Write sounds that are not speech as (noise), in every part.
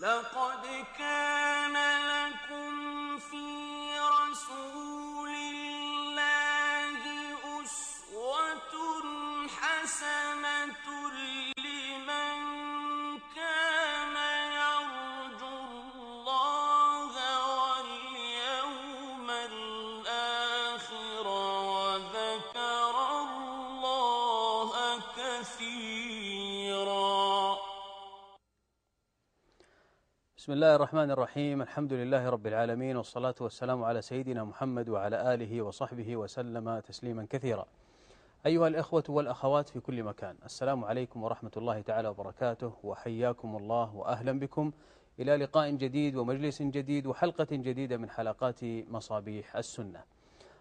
لقد كان لكم في رسول بسم الله الرحمن الرحيم. الحمد لله رب العالمين والصلاة والسلام على سيدنا محمد وعلى آله وصحبه وسلم تسليما كثيرا. أيها الإخوة والأخوات في كل مكان السلام عليكم ورحمة الله تعالى وبركاته وحياكم الله وأهلا بكم. إلى لقاء جديد ومجلس جديد وحلقة جديدة من حلقات مصابيح السنة.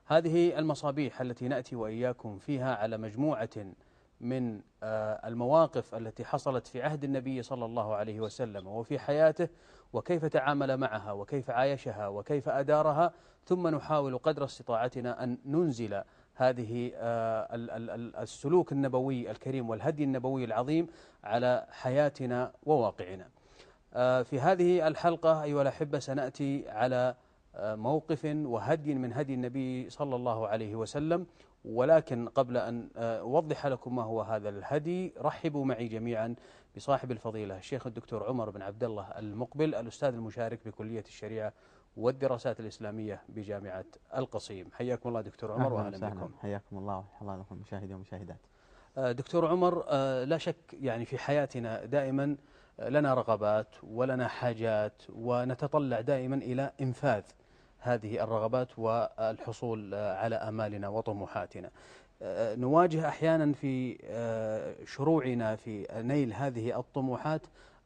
هذه المصابيح التي نأتي وإياكم فيها على مجموعة من آه، المواقف التي حصلت في عهد النبي صلى الله عليه وسلم وفي حياته وكيف تعامل معها وكيف عايشها وكيف أدارها ثم نحاول قدر استطاعتنا أن ننزل هذه آه، ال- ال- ال- السلوك النبوي الكريم والهدي النبوي العظيم على حياتنا وواقعنا. آه، في هذه الحلقة أيها الأحبة سنأتي على آه، موقف وهدي من هدي النبي صلى الله عليه وسلم. ولكن قبل أن أوضح لكم ما هو هذا الهدي رحبوا معي جميعا بصاحب الفضيلة الشيخ الدكتور عمر بن عبد الله المقبل الأستاذ المشارك بكلية الشريعة والدراسات الإسلامية بجامعة القصيم. حياكم الله دكتور عمر أهلاً وأهلا. بكم. حياكم الله وحيا الله لكم المشاهدين والمشاهدات آه، دكتور عمر آه، لا شك يعني في حياتنا دائما لنا رغبات ولنا حاجات ونتطلع دائما إلى إنفاذ هذه الرغبات والحصول آه، على آمالنا وطموحاتنا. نواجه أحيانا في آه، شروعنا في نيل هذه الطموحات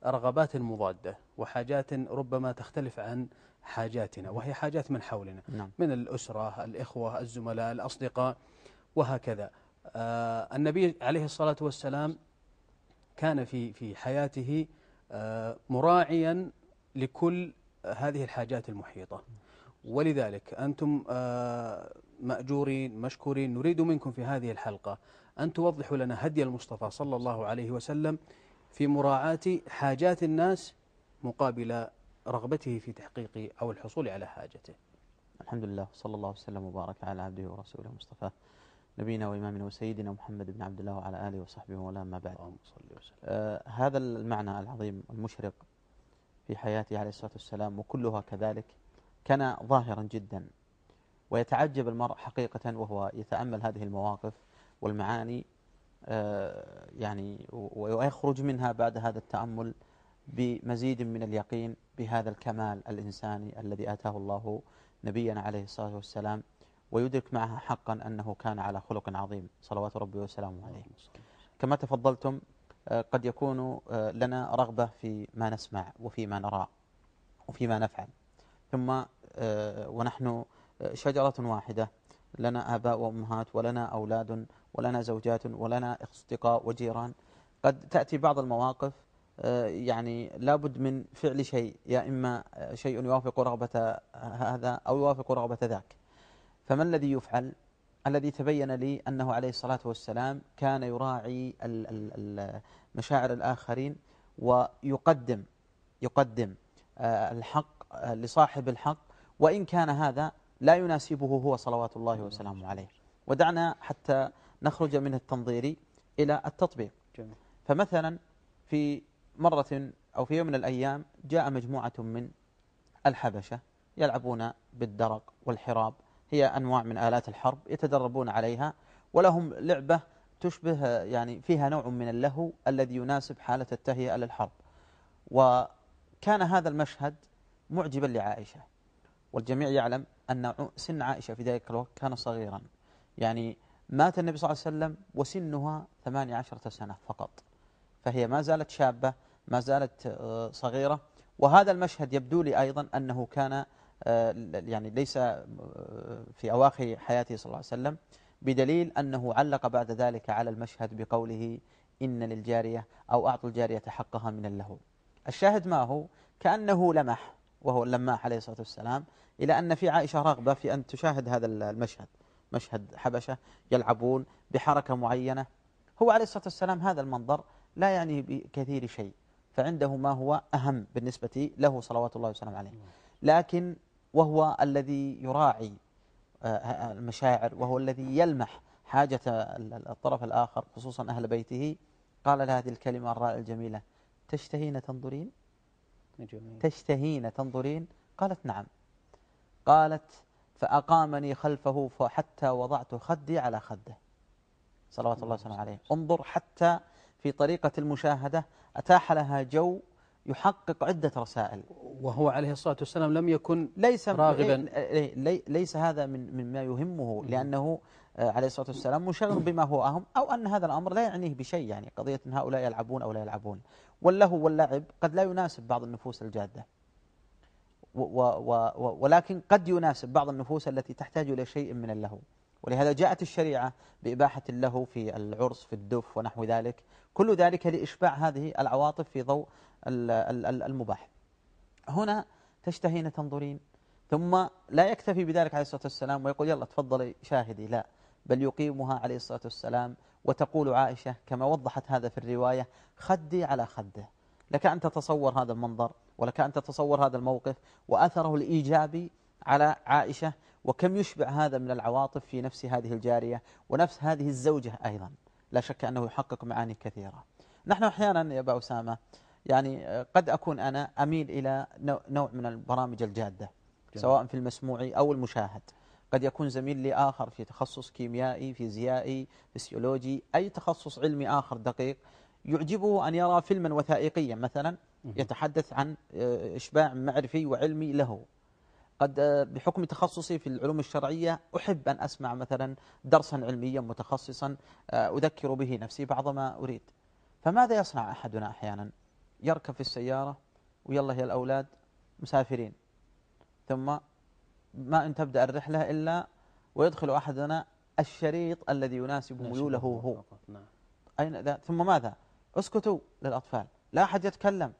رغبات مضادة وحاجات ربما تختلف عن حاجاتنا وهي حاجات من حولنا نعم. من الأسرة الإخوة الزملاء الأصدقاء وهكذا. آه، النبي عليه الصلاة والسلام كان في في حياته آه، مراعيا لكل هذه الحاجات المحيطة. ولذلك أنتم مأجورين مشكورين. نريد منكم في هذه الحلقة أن توضحوا لنا هدي المصطفى صلى الله عليه وسلم في مراعاة حاجات الناس مقابل رغبته في تحقيق أو الحصول على حاجته. الحمد لله صلى الله وسلم وبارك على عبده ورسوله المصطفى نبينا وإمامنا وسيدنا محمد بن عبد الله وعلى آله وصحبه ولا ما بعد. اللهم صل وسلم. آه هذا المعنى العظيم المشرق في حياته عليه الصلاة والسلام وكلها كذلك كان ظاهرا جدا. ويتعجب المرء حقيقة وهو يتأمل هذه المواقف والمعاني آه يعني ويخرج منها بعد هذا التأمل بمزيد من اليقين بهذا الكمال الإنساني الذي آتاه الله نبينا عليه الصلاة والسلام ويدرك معها حقا أنه كان على خلق عظيم. صلوات ربي وسلامه عليه. كما تفضلتم آه، قد يكون آه، لنا رغبة في ما نسمع وفي ما نرى وفي ما نفعل. ثم ونحن شجرة واحدة. لنا آباء وأمهات ولنا أولاد ولنا زوجات ولنا أصدقاء وجيران. قد تأتي بعض المواقف آه، يعني لابد من فعل شيء يا إما شيء يوافق رغبة هذا أو يوافق رغبة ذاك. فما الذي يفعل؟ الذي تبين لي أنه عليه الصلاة والسلام كان يراعي مشاعر الآخرين ويقدم يقدم آه، الحق آه، لصاحب الحق. وإن كان هذا لا يناسبه هو صلوات الله وسلامه عليه. ودعنا حتى نخرج من التنظير إلى التطبيق. جميل. فمثلا في مرة أو في يوم من الأيام جاء مجموعة من الحبشة يلعبون بالدرق والحراب. هي أنواع من آلات الحرب يتدربون عليها ولهم لعبة تشبه يعني فيها نوع من اللهو الذي يناسب حالة التهيئة للحرب. وكان هذا المشهد معجبا لعائشة. والجميع يعلم أن سن عائشة في ذلك الوقت كان صغيرا. يعني مات النبي صلى الله عليه وسلم وسنها 18 سنة فقط. فهي ما زالت شابة ما زالت آه، صغيرة. وهذا المشهد يبدو لي أيضا أنه كان آه، يعني ليس آه، في أواخر حياته صلى الله عليه وسلم بدليل أنه علق بعد ذلك على المشهد بقوله إن للجارية أو أعطوا الجارية حقها من اللهو. الشاهد ما هو؟ كأنه لمح وهو اللماح عليه الصلاة والسلام إلى أن في عائشة رغبة في أن تشاهد هذا المشهد. مشهد حبشة يلعبون بحركة معينة. هو عليه الصلاة والسلام هذا المنظر لا يعني بكثير شيء فعنده ما هو أهم بالنسبة له صلوات الله وسلامه عليه. لكن وهو الذي يراعي آه، المشاعر وهو الذي يلمح حاجة الطرف الآخر خصوصا أهل بيته قال هذه الكلمة الرائعة الجميلة تشتهين تنظرين؟ جميل. تشتهين تنظرين؟ قالت نعم. قالت فأقامني خلفه حتى وضعت خدي على خده. صلوات الله وسلامه عليه. انظر حتى في طريقة المشاهدة أتاح لها جو يحقق عدة رسائل. وهو عليه الصلاة والسلام لم يكن ليس راغبا. لي ليس هذا من مما يهمه لأنه آه، عليه الصلاة والسلام مشغل بما هو أهم أو أن هذا الأمر لا يعنيه بشيء. يعني قضية أن هؤلاء يلعبون أو لا يلعبون. واللهو واللعب قد لا يناسب بعض النفوس الجادة. و و ولكن قد يناسب بعض النفوس التي تحتاج إلى شيء من اللهو. ولهذا جاءت الشريعة بإباحة اللهو في العرس في الدف ونحو ذلك. كل ذلك لإشباع هذه العواطف في ضوء المباح. هنا تشتهين تنظرين ثم لا يكتفي بذلك عليه الصلاة والسلام ويقول يلا تفضلي شاهدي. لا بل يقيمها عليه الصلاة والسلام. وتقول عائشة كما وضحت هذا في الرواية خدي على خده. لك أن تتصور هذا المنظر. ولك أن تتصور هذا الموقف وأثره الإيجابي على عائشة وكم يشبع هذا من العواطف في نفس هذه الجارية ونفس هذه الزوجة أيضا. لا شك أنه يحقق معاني كثيرة. نحن أحيانا يا أبا أسامة يعني قد أكون أنا أميل إلى نوع من البرامج الجادة سواء في المسموع أو المشاهد. قد يكون زميل لي آخر في تخصص كيميائي فيزيائي فسيولوجي أي تخصص علمي آخر دقيق. يعجبه أن يرى فيلما وثائقيا مثلا يتحدث عن آه، إشباع معرفي وعلمي له. قد آه، بحكم تخصصي في العلوم الشرعية أحب أن أسمع مثلا درسا علميا متخصصا آه، أذكر به نفسي بعض ما أريد. فماذا يصنع أحدنا أحيانا؟ يركب في السيارة ويلا هي الأولاد مسافرين. ثم ما أن تبدأ الرحلة إلا ويدخل أحدنا الشريط الذي يناسب ميوله هو. نعم. أين ذا؟ ثم ماذا؟ اسكتوا للأطفال. لا أحد يتكلم.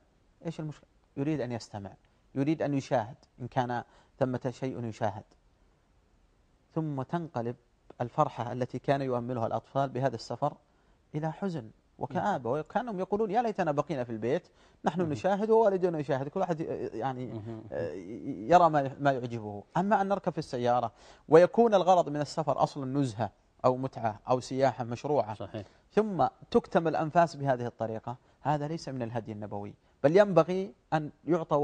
إيش المشكلة؟ يريد أن يستمع. يريد أن يشاهد. إن كان ثمة شيء يشاهد. ثم تنقلب الفرحة التي كان يؤملها الأطفال بهذا السفر إلى حزن وكآبة. وكأنهم يقولون يا ليتنا بقينا في البيت. نحن نشاهد ووالدنا يشاهد. كل واحد يعني آه، يرى ما يعجبه. أما أن نركب في السيارة ويكون الغرض من السفر أصلا نزهة. أو متعة أو سياحة مشروعة. صحيح. ثم تكتم الأنفاس بهذه الطريقة. هذا ليس من الهدي النبوي. بل ينبغي أن يعطى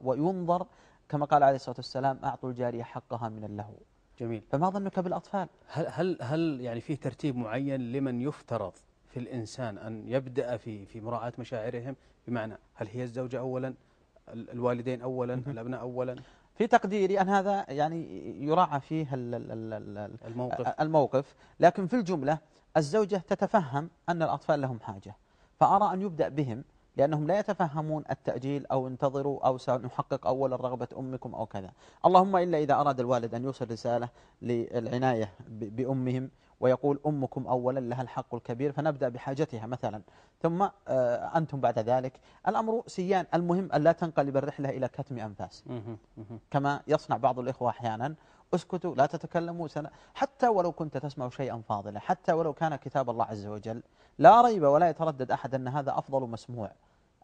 وينظر كما قال عليه الصلاة والسلام أعطوا الجارية حقها من اللهو. جميل. فما ظنك بالأطفال؟ هل, هل, هل يعني فيه ترتيب معين لمن يفترض في الإنسان أن يبدأ في في مراعاة مشاعرهم؟ بمعنى هل هي الزوجة أولا الوالدين أولا الأبناء أولا؟ في تقديري أن هذا يعني يراعى فيه الموقف. الموقف. لكن في الجملة الزوجة تتفهم أن الأطفال لهم حاجة فأرى أن يبدأ بهم لأنهم لا يتفهمون التأجيل أو انتظروا أو سنحقق أولا رغبة أمكم أو كذا. اللهم إلا إذا أراد الوالد أن يوصل رسالة للعناية بأمهم ويقول أمكم أولا لها الحق الكبير فنبدأ بحاجتها مثلا. ثم آه، أنتم بعد ذلك. الأمر سيان المهم أن لا تنقلب الرحلة إلى كتم أنفاس. كما يصنع بعض الإخوة أحيانا. اسكتوا لا تتكلموا سنة. حتى ولو كنت تسمع شيئا فاضلا حتى ولو كان كتاب الله عز وجل لا ريب ولا يتردد أحد أن هذا أفضل مسموع.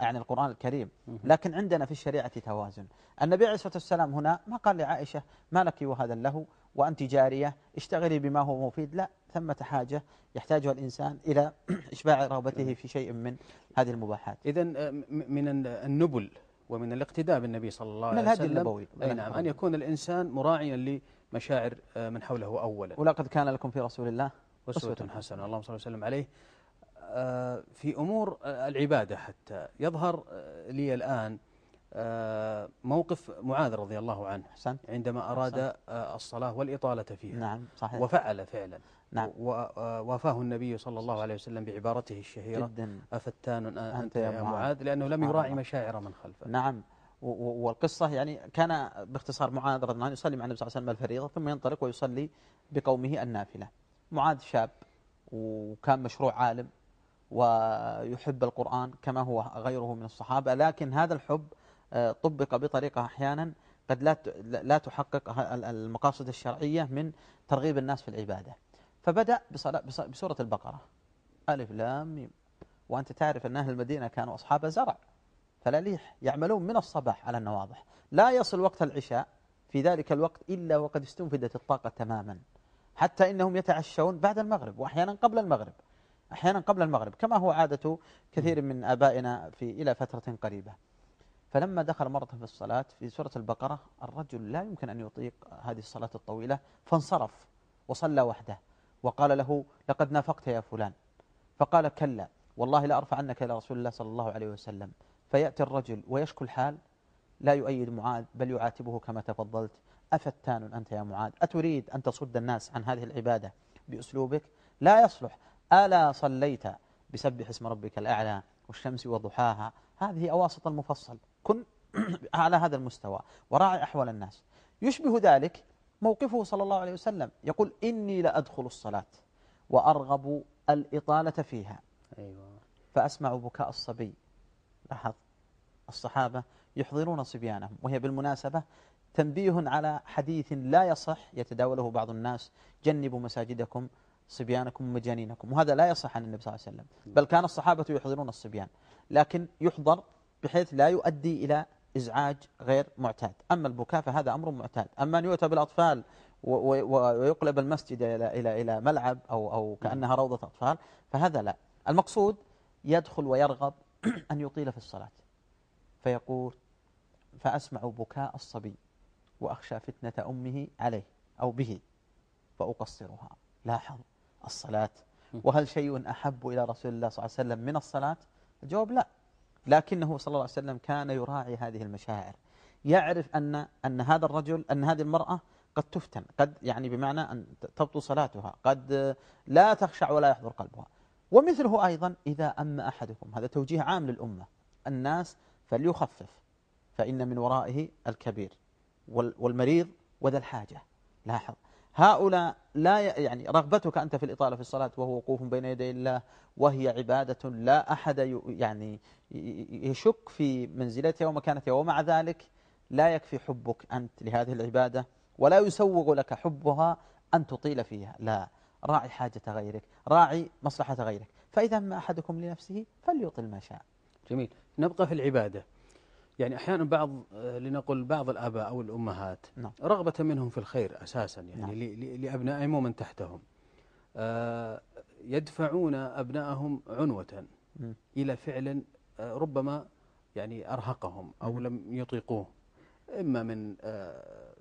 يعني القرآن الكريم. لكن عندنا في الشريعة توازن. النبي عليه الصلاة والسلام هنا ما قال لعائشة ما لك وهذا له وأنت جارية اشتغلي بما هو مفيد. لا ثمة حاجة يحتاجها الإنسان إلى (clears throat) إشباع رغبته في شيء من هذه المباحات. إذا آه، من النبل ومن الاقتداء بالنبي صلى الله عليه وسلم. من الهدي النبوي أي نعم أن يكون الإنسان مراعيا لمشاعر آه، من حوله أولا. ولقد كان لكم في رسول الله أسوة حسنة. اللهم صل وسلم عليه. في أمور العبادة حتى. يظهر لي الآن موقف معاذ رضي الله عنه حسن. عندما أراد حسن. الصلاة والإطالة فيها. نعم صحيح. وفعل فعلا. نعم. ووافاه النبي صلى الله عليه وسلم بعبارته الشهيرة. جدا. أفتان أنت يا معاذ. لأنه لم يراعي مشاعر من خلفه. نعم. والقصة يعني كان باختصار معاذ رضي الله عنه يصلي مع النبي صلى الله عليه وسلم الفريضة ثم ينطلق ويصلي بقومه النافلة. معاذ شاب وكان مشروع عالم. ويحب القرآن كما هو غيره من الصحابة لكن هذا الحب آه، طبق بطريقة أحيانا قد لا لا تحقق المقاصد الشرعية من ترغيب الناس في العبادة. فبدأ بسورة البقرة. ألف لام ميم. وأنت تعرف أن أهل المدينة كانوا أصحاب زرع. فلاليح يعملون من الصباح على النواضح. لا يصل وقت العشاء في ذلك الوقت إلا وقد استنفدت الطاقة تماما. حتى إنهم يتعشون بعد المغرب وأحيانا قبل المغرب. أحيانا قبل المغرب كما هو عادة كثير من آبائنا في إلى فترة قريبة. فلما دخل مرة في الصلاة في سورة البقرة الرجل لا يمكن أن يطيق هذه الصلاة الطويلة فانصرف وصلى وحده وقال له لقد نافقت يا فلان. فقال كلا والله لا أرفع عنك إلى رسول الله صلى الله عليه وسلم. فيأتي الرجل ويشكو الحال لا يؤيد معاذ بل يعاتبه كما تفضلت. أفتان أنت يا معاذ؟ أتريد أن تصد الناس عن هذه العبادة بأسلوبك؟ لا يصلح. ألا صليت بسبح اسم ربك الأعلى والشمس وضحاها؟ هذه أواسط المفصل. كن (clears throat) على هذا المستوى وراعي أحوال الناس. يشبه ذلك موقفه صلى الله عليه وسلم. يقول إني لأدخل الصلاة وأرغب الإطالة فيها. أيوة. فأسمع بكاء الصبي. لاحظ الصحابة يحضرون صبيانهم وهي بالمناسبة تنبيه على حديث لا يصح يتداوله بعض الناس. جنبوا مساجدكم صبيانكم ومجانينكم. وهذا لا يصح عن النبي صلى الله عليه وسلم. بل كان الصحابة يحضرون الصبيان. لكن يحضر بحيث لا يؤدي إلى إزعاج غير معتاد. أما البكاء فهذا أمر معتاد. أما أن يؤتى بالأطفال ويقلب المسجد إلى إلى إلى ملعب أو أو كأنها روضة أطفال فهذا لا. المقصود يدخل ويرغب أن يطيل في الصلاة. فيقول فأسمع بكاء الصبي وأخشى فتنة أمه عليه أو به فأقصرها. لاحظ الصلاة. وهل شيء أحب إلى رسول الله صلى الله عليه وسلم من الصلاة؟ الجواب لا. لكنه صلى الله عليه وسلم كان يراعي هذه المشاعر. يعرف أن أن هذا الرجل أن هذه المرأة قد تفتن قد يعني بمعنى أن تبطل صلاتها قد لا تخشع ولا يحضر قلبها. ومثله أيضا إذا أما أحدكم هذا توجيه عام للأمة الناس فليخفف فإن من ورائه الكبير والمريض وذا الحاجة. لاحظ. هؤلاء لا يعني رغبتك أنت في الإطالة في الصلاة وهو وقوف بين يدي الله وهي عبادة لا أحد يعني يشك في منزلتها ومكانتها ومع ذلك لا يكفي حبك أنت لهذه العبادة ولا يسوغ لك حبها أن تطيل فيها. لا راعي حاجة غيرك راعي مصلحة غيرك. فإذا ما أحدكم لنفسه فليطل ما شاء. جميل. نبقى في العبادة. يعني أحيانا بعض لنقل بعض الآباء أو الأمهات نعم. رغبة منهم في الخير أساسا يعني نعم. لأبنائهم ومن تحتهم آه، يدفعون أبنائهم عنوة م. إلى فعل آه، ربما يعني أرهقهم أو م. لم يطيقوه إما من آه،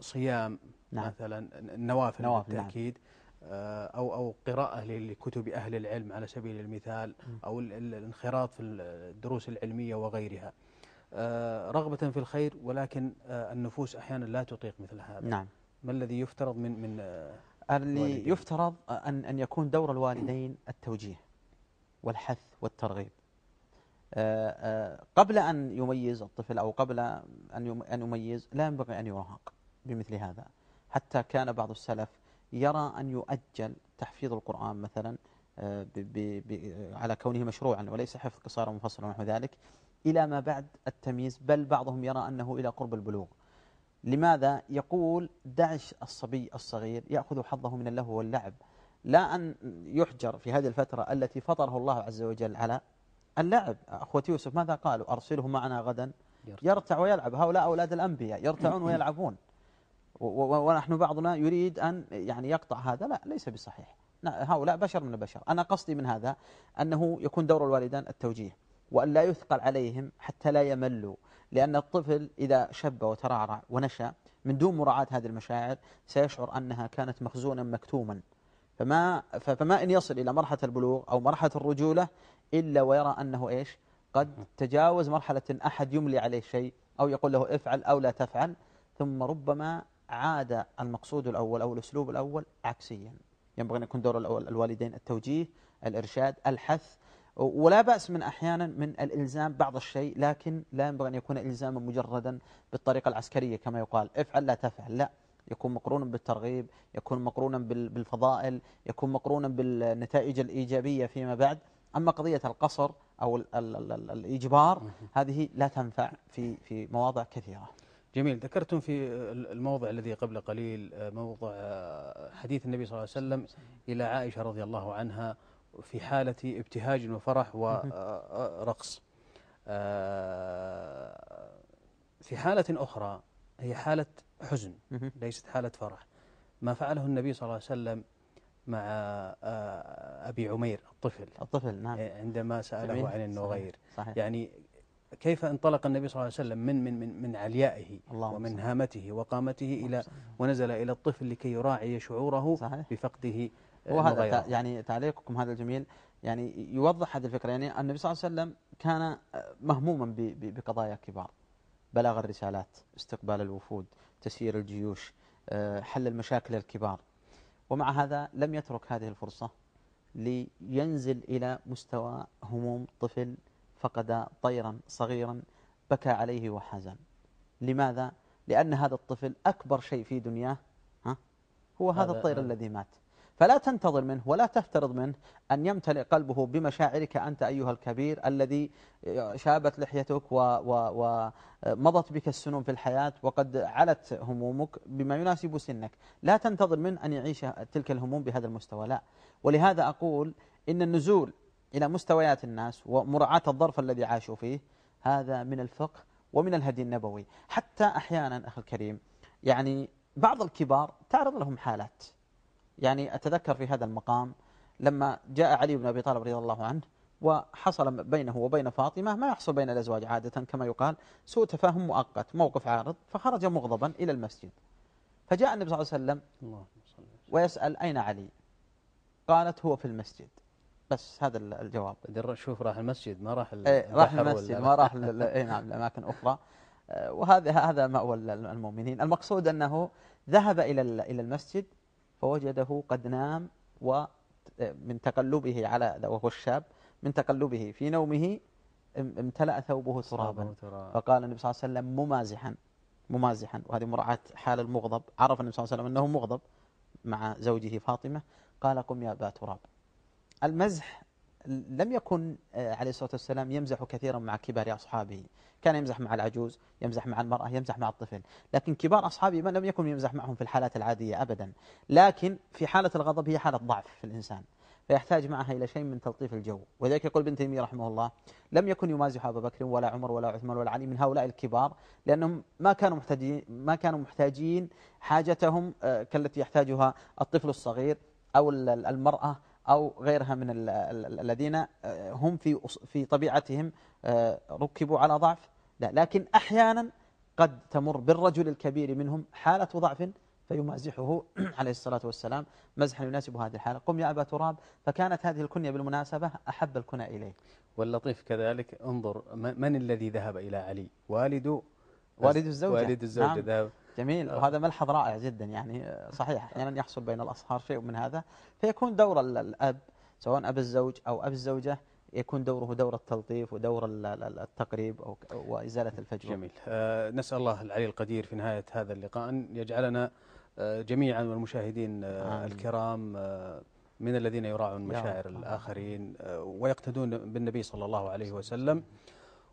صيام نعم. مثلا النوافل نوافل، نعم. بالتأكيد آه، أو أو قراءة لكتب أهل العلم على سبيل المثال ال- الانخراط في الدروس العلمية وغيرها آه، رغبة في الخير ولكن آه، النفوس أحيانا لا تطيق مثل هذا. نعم. ما الذي يفترض من من آه، اللي. يفترض أن أن يكون دور الوالدين التوجيه والحث والترغيب. آه، آه، قبل أن يميز الطفل أو قبل أن أن يميز لا ينبغي أن يراهق بمثل هذا. حتى كان بعض السلف يرى أن يؤجل تحفيظ القرآن مثلا آه، على كونه مشروعا وليس حفظ قصار منفصل ونحو ذلك. إلى ما بعد التمييز بل بعضهم يرى أنه إلى قرب البلوغ. لماذا؟ يقول دعش الصبي الصغير يأخذ حظه من اللهو واللعب. لا أن يحجر في هذه الفترة التي فطره الله عز وجل على اللعب. أخوة يوسف ماذا قالوا أرسله معنا غدا. يرتع. ويلعب. هؤلاء أولاد الأنبياء يرتعون (coughs) ويلعبون. ونحن بعضنا يريد أن يعني يقطع هذا. لا ليس بصحيح. لا، هؤلاء بشر من البشر. أنا قصدي من هذا أنه يكون دور الوالدين التوجيه. وأن لا يثقل عليهم حتى لا يملوا. لأن الطفل إذا شب وترعرع ونشأ من دون مراعاة هذه المشاعر سيشعر أنها كانت مخزونا مكتوما. فما فما إن يصل إلى مرحلة البلوغ أو مرحلة الرجولة إلا ويرى أنه إيش؟ قد تجاوز مرحلة أحد يملي عليه شيء أو يقول له افعل أو لا تفعل ثم ربما عاد المقصود الأول أو الأسلوب الأول عكسيا. ينبغي أن يكون دور الوالدين التوجيه الإرشاد الحث ولا بأس من أحيانا من الإلزام بعض الشيء لكن لا ينبغي أن يكون إلزاما مجردا بالطريقة العسكرية كما يقال. افعل لا تفعل. لا. يكون مقرونا بالترغيب يكون مقرونا بال- بالفضائل يكون مقرونا بالنتائج الإيجابية فيما بعد. أما قضية القصر أو ال ال ال ال الإجبار هذه لا تنفع في في مواضع كثيرة. جميل. ذكرتم في الموضع الذي قبل قليل آه، موضع آه، حديث النبي صلى الله عليه وسلم إلى عائشة رضي الله عنها. في حالة ابتهاج وفرح ورقص في حالة أخرى هي حالة حزن. ليست حالة فرح ما فعله النبي صلى الله عليه وسلم مع أبي عمير الطفل الطفل نعم عندما سأله. عن النغير صحيح. صحيح. يعني كيف انطلق النبي صلى الله عليه وسلم من من من من عليائه ومن صل. هامته وقامته إلى. ونزل إلى الطفل لكي يراعي شعوره صحيح. بفقده هو هذا يعني تعليقكم هذا الجميل. يعني يوضح هذه الفكرة. يعني النبي صلى الله عليه وسلم كان مهموما ب- ب- بقضايا كبار. بلاغ الرسالات استقبال الوفود تسيير الجيوش آه، حل المشاكل الكبار. ومع هذا لم يترك هذه الفرصة لينزل إلى مستوى هموم طفل فقد طيرا صغيرا بكى عليه وحزن. لماذا؟ لأن هذا الطفل أكبر شيء في دنياه ها؟ هو هذا هذا- الطير هذا. الذي مات. فلا تنتظر منه ولا تفترض منه أن يمتلئ قلبه بمشاعرك أنت أيها الكبير الذي شابت لحيتك ومضت بك السنون في الحياة وقد علت همومك بما يناسب سنك. لا تنتظر منه أن يعيش تلك الهموم بهذا المستوى لا. ولهذا أقول إن النزول إلى مستويات الناس ومراعاة الظرف الذي عاشوا فيه هذا من الفقه ومن الهدي النبوي. حتى أحيانا أخي الكريم يعني بعض الكبار تعرض لهم حالات. يعني أتذكر في هذا المقام لما جاء علي بن أبي طالب رضي الله عنه وحصل بينه وبين فاطمة ما يحصل بين الأزواج عادة كما يقال سوء تفاهم مؤقت موقف عارض فخرج مغضبا إلى المسجد. فجاء النبي صلى الله عليه وسلم. ويسأل أين علي؟ قالت هو في المسجد. بس هذا ال- الجواب. شوف راح المسجد ما راح إيه، راح المسجد ما راح (laughs) إيه نعم لأماكن أخرى. آه، وهذا هذا مأوى ال- المؤمنين. المقصود أنه ذهب إلى إلى المسجد فوجده قد نام ومن تقلبه على وهو الشاب من تقلبه في نومه ام- امتلأ ثوبه ترابا. فقال النبي صلى الله عليه وسلم ممازحا ممازحا. وهذه مراعاة حال المغضب. عرف النبي صلى الله عليه وسلم أنه مغضب مع زوجه فاطمة. قال قم يا أبا تراب. المزح لم يكن آه، عليه الصلاة والسلام يمزح كثيرا مع كبار أصحابه. كان يمزح مع العجوز يمزح مع المرأة يمزح مع الطفل. لكن كبار أصحابه ما لم يكن يمزح معهم في الحالات العادية أبدا. لكن في حالة الغضب هي حالة ضعف في الإنسان. فيحتاج معها إلى شيء من تلطيف الجو. ولذلك يقول ابن تيمية رحمه الله لم يكن يمازح أبا بكر ولا عمر ولا عثمان ولا علي من هؤلاء الكبار لأنهم ما كانوا محتاجين ما كانوا محتاجين حاجتهم آه، كالتي يحتاجها الطفل الصغير أو ال- ال- المرأة أو غيرها من ال- ال- الذين آه، هم في في طبيعتهم آه، ركبوا على ضعف. لا لكن أحيانا قد تمر بالرجل الكبير منهم حالة ضعف فيمازحه (clears throat) عليه الصلاة والسلام. مزحا يناسب هذه الحالة. قم يا أبا تراب. فكانت هذه الكنية بالمناسبة أحب الكنى إليه واللطيف كذلك. انظر من الذي ذهب إلى علي؟ والد؟ والد الزوجة. والد الزوجة. نعم. ذهب. جميل. آه. وهذا ملحظ رائع جدا يعني صحيح. أحيانا يحصل بين الأصهار شيء من هذا. فيكون دور ال- الأب سواء أب الزوج أو أب الزوجة يكون دوره دور التلطيف ودور ال- ال- التقريب أو وإزالة الفجوة. جميل. آه نسأل الله العلي القدير في نهاية هذا اللقاء أن يجعلنا جميعا والمشاهدين آه. الكرام آه من الذين يراعون مشاعر. الآخرين ويقتدون بالنبي صلى الله عليه وسلم.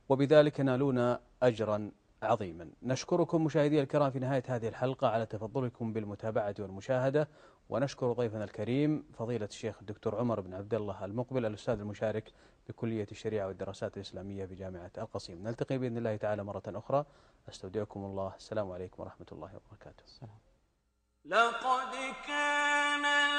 وبذلك ينالون أجرا عظيما. نشكركم مشاهدي الكرام في نهاية هذه الحلقة على تفضلكم بالمتابعة والمشاهدة ونشكر ضيفنا الكريم فضيلة الشيخ الدكتور عمر بن عبد الله المقبل الأستاذ المشارك بكلية الشريعة والدراسات الإسلامية بجامعة القصيم. نلتقي بإذن الله تعالى مرة أخرى. أستودعكم الله. السلام عليكم ورحمة الله وبركاته. لقد كان